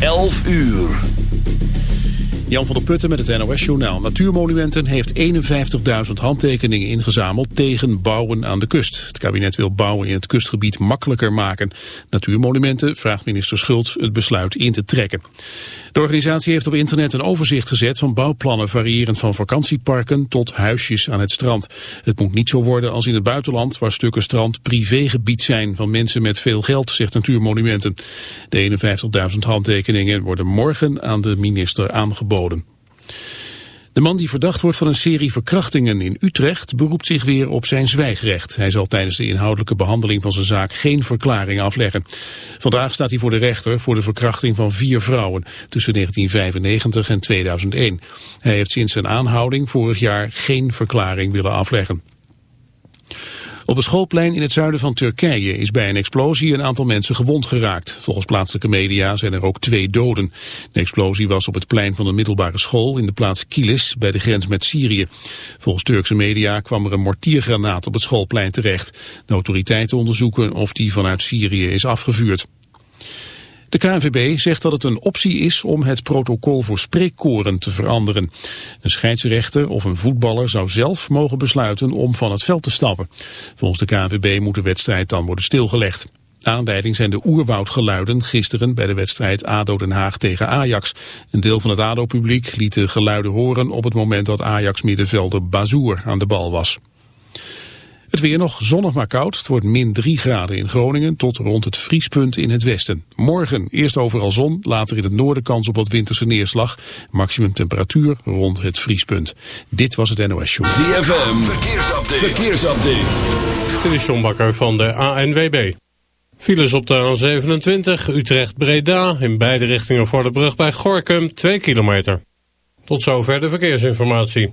11 uur. Jan van der Putten met het NOS-journaal. Natuurmonumenten heeft 51.000 handtekeningen ingezameld tegen bouwen aan de kust. Het kabinet wil bouwen in het kustgebied makkelijker maken. Natuurmonumenten vraagt minister Schultz het besluit in te trekken. De organisatie heeft op internet een overzicht gezet van bouwplannen variërend van vakantieparken tot huisjes aan het strand. Het moet niet zo worden als in het buitenland waar stukken strand privégebied zijn van mensen met veel geld, zegt Natuurmonumenten. De 51.000 handtekeningen worden morgen aan de minister aangeboden. De man die verdacht wordt van een serie verkrachtingen in Utrecht beroept zich weer op zijn zwijgrecht. Hij zal tijdens de inhoudelijke behandeling van zijn zaak geen verklaring afleggen. Vandaag staat hij voor de rechter voor de verkrachting van vier vrouwen tussen 1995 en 2001. Hij heeft sinds zijn aanhouding vorig jaar geen verklaring willen afleggen. Op een schoolplein in het zuiden van Turkije is bij een explosie een aantal mensen gewond geraakt. Volgens plaatselijke media zijn er ook twee doden. De explosie was op het plein van een middelbare school in de plaats Kilis bij de grens met Syrië. Volgens Turkse media kwam er een mortiergranaat op het schoolplein terecht. De autoriteiten onderzoeken of die vanuit Syrië is afgevuurd. De KNVB zegt dat het een optie is om het protocol voor spreekkoren te veranderen. Een scheidsrechter of een voetballer zou zelf mogen besluiten om van het veld te stappen. Volgens de KNVB moet de wedstrijd dan worden stilgelegd. Aanleiding zijn de oerwoudgeluiden gisteren bij de wedstrijd ADO Den Haag tegen Ajax. Een deel van het ADO-publiek liet de geluiden horen op het moment dat Ajax-middenvelder Bazoer aan de bal was. Het weer nog zonnig maar koud. Het wordt min 3 graden in Groningen tot rond het vriespunt in het westen. Morgen eerst overal zon, later in het noorden kans op wat winterse neerslag. Maximum temperatuur rond het vriespunt. Dit was het NOS Show. ZFM, verkeersupdate. verkeersupdate. Dit is John Bakker van de ANWB. Files op de A27 Utrecht-Breda in beide richtingen voor de brug bij Gorkum 2 kilometer. Tot zover de verkeersinformatie.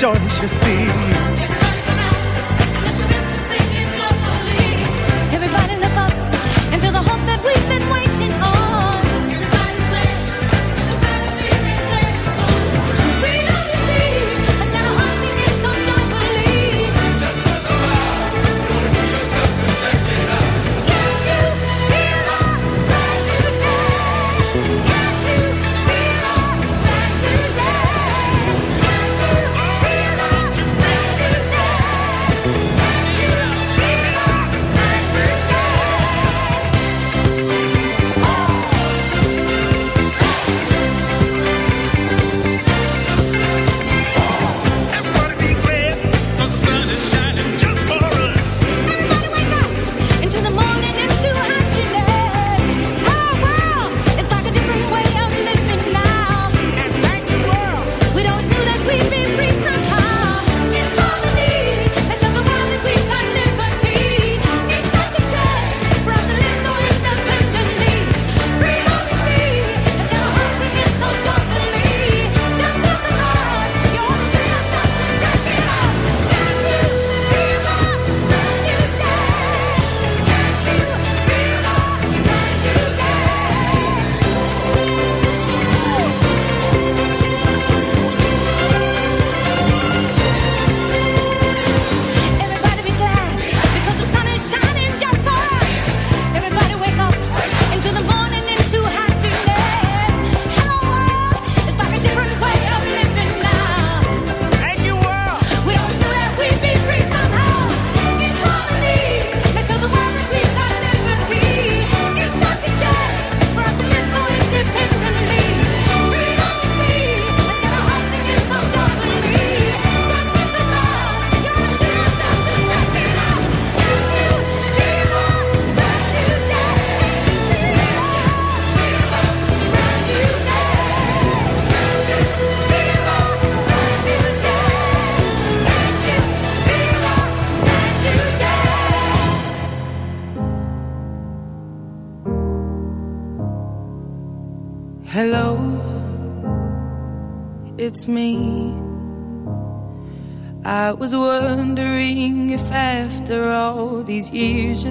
Rejoice, you see.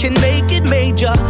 Can make it major.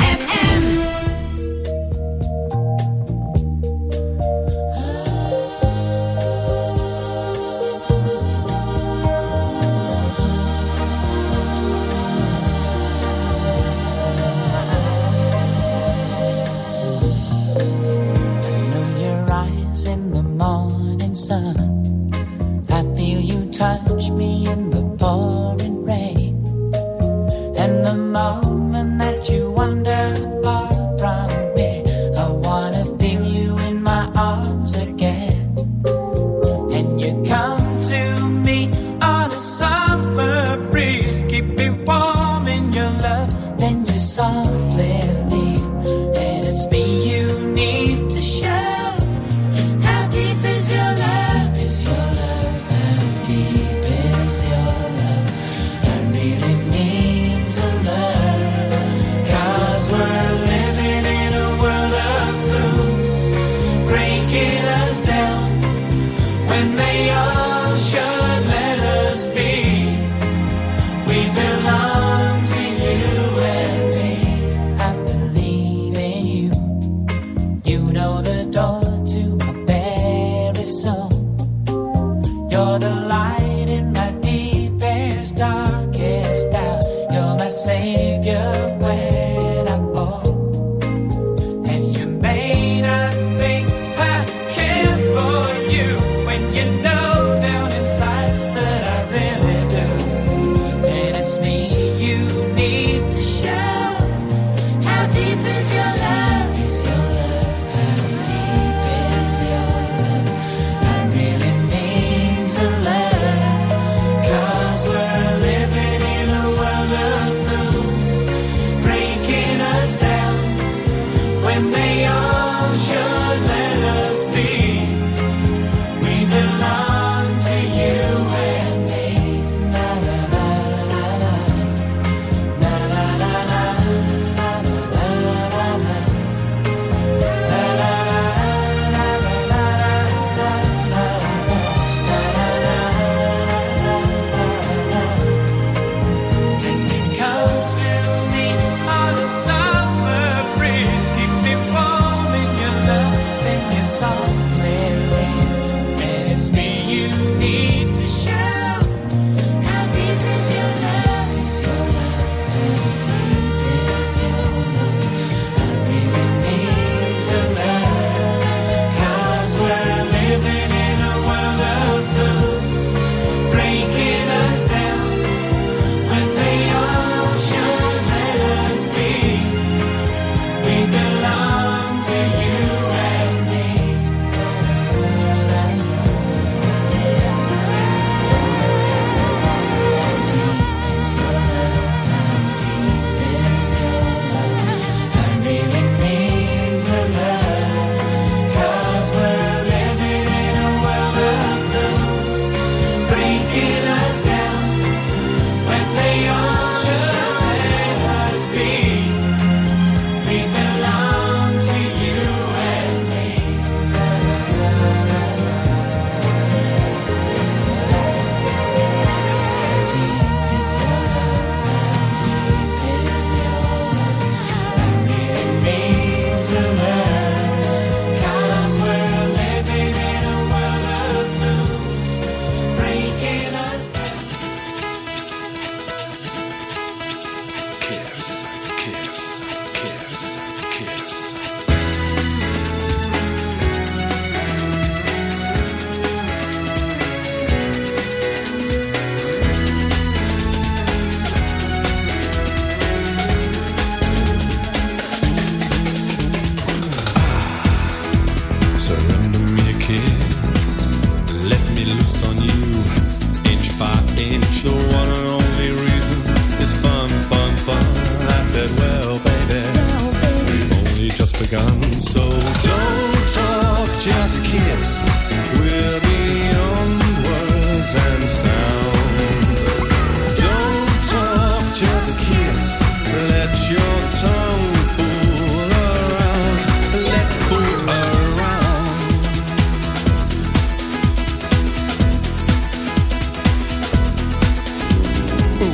we.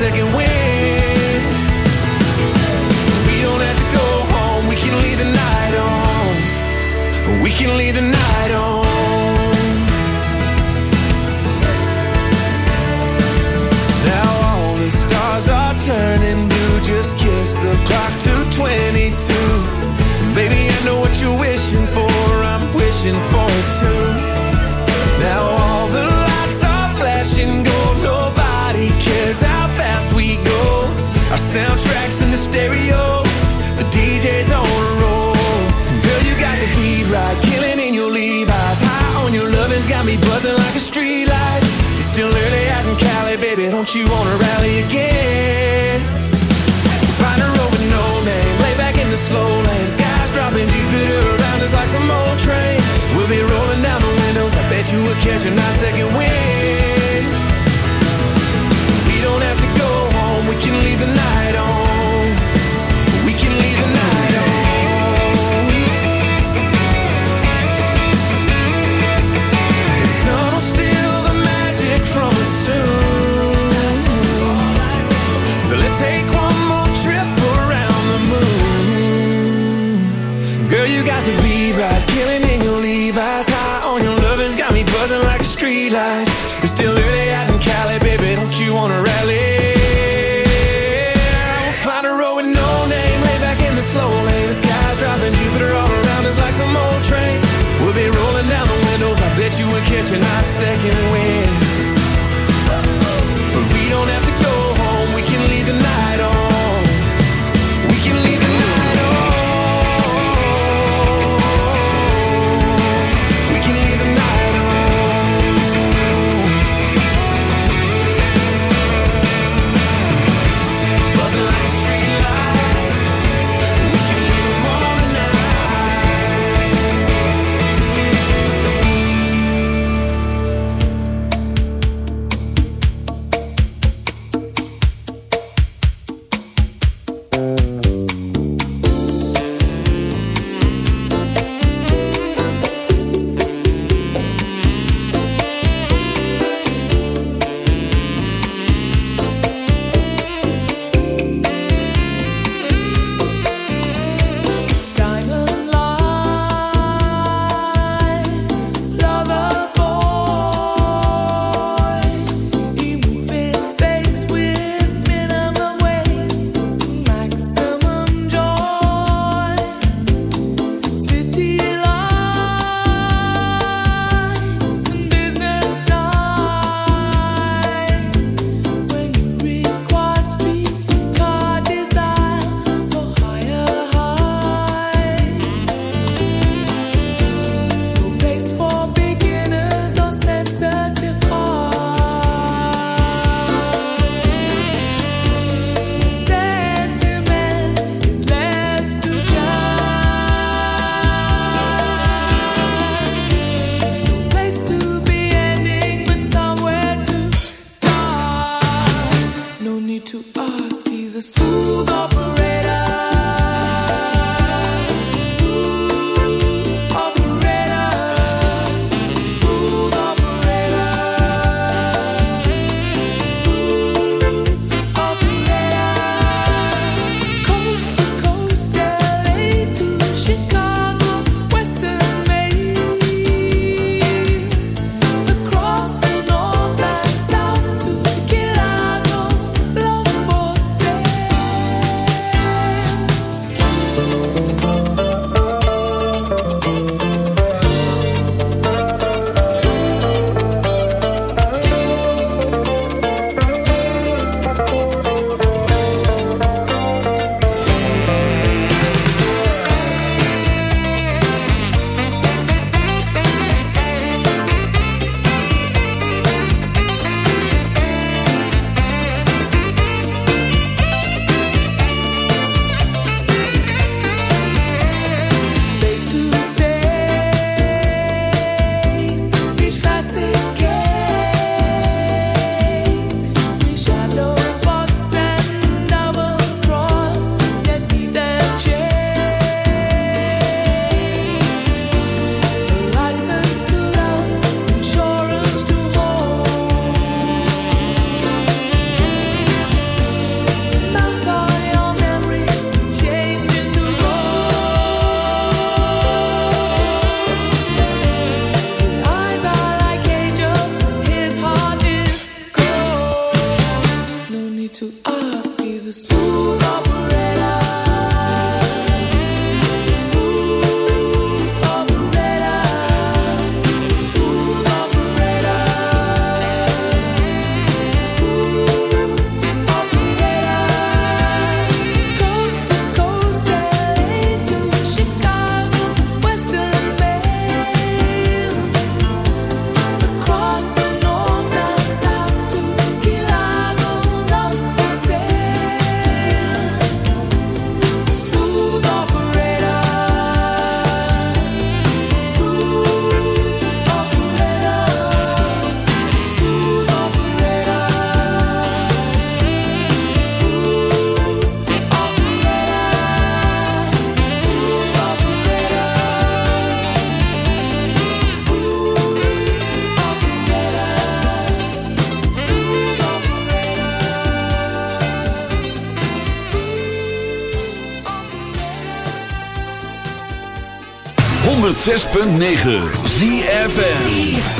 second Baby, don't you wanna rally again? 106.9 ZFN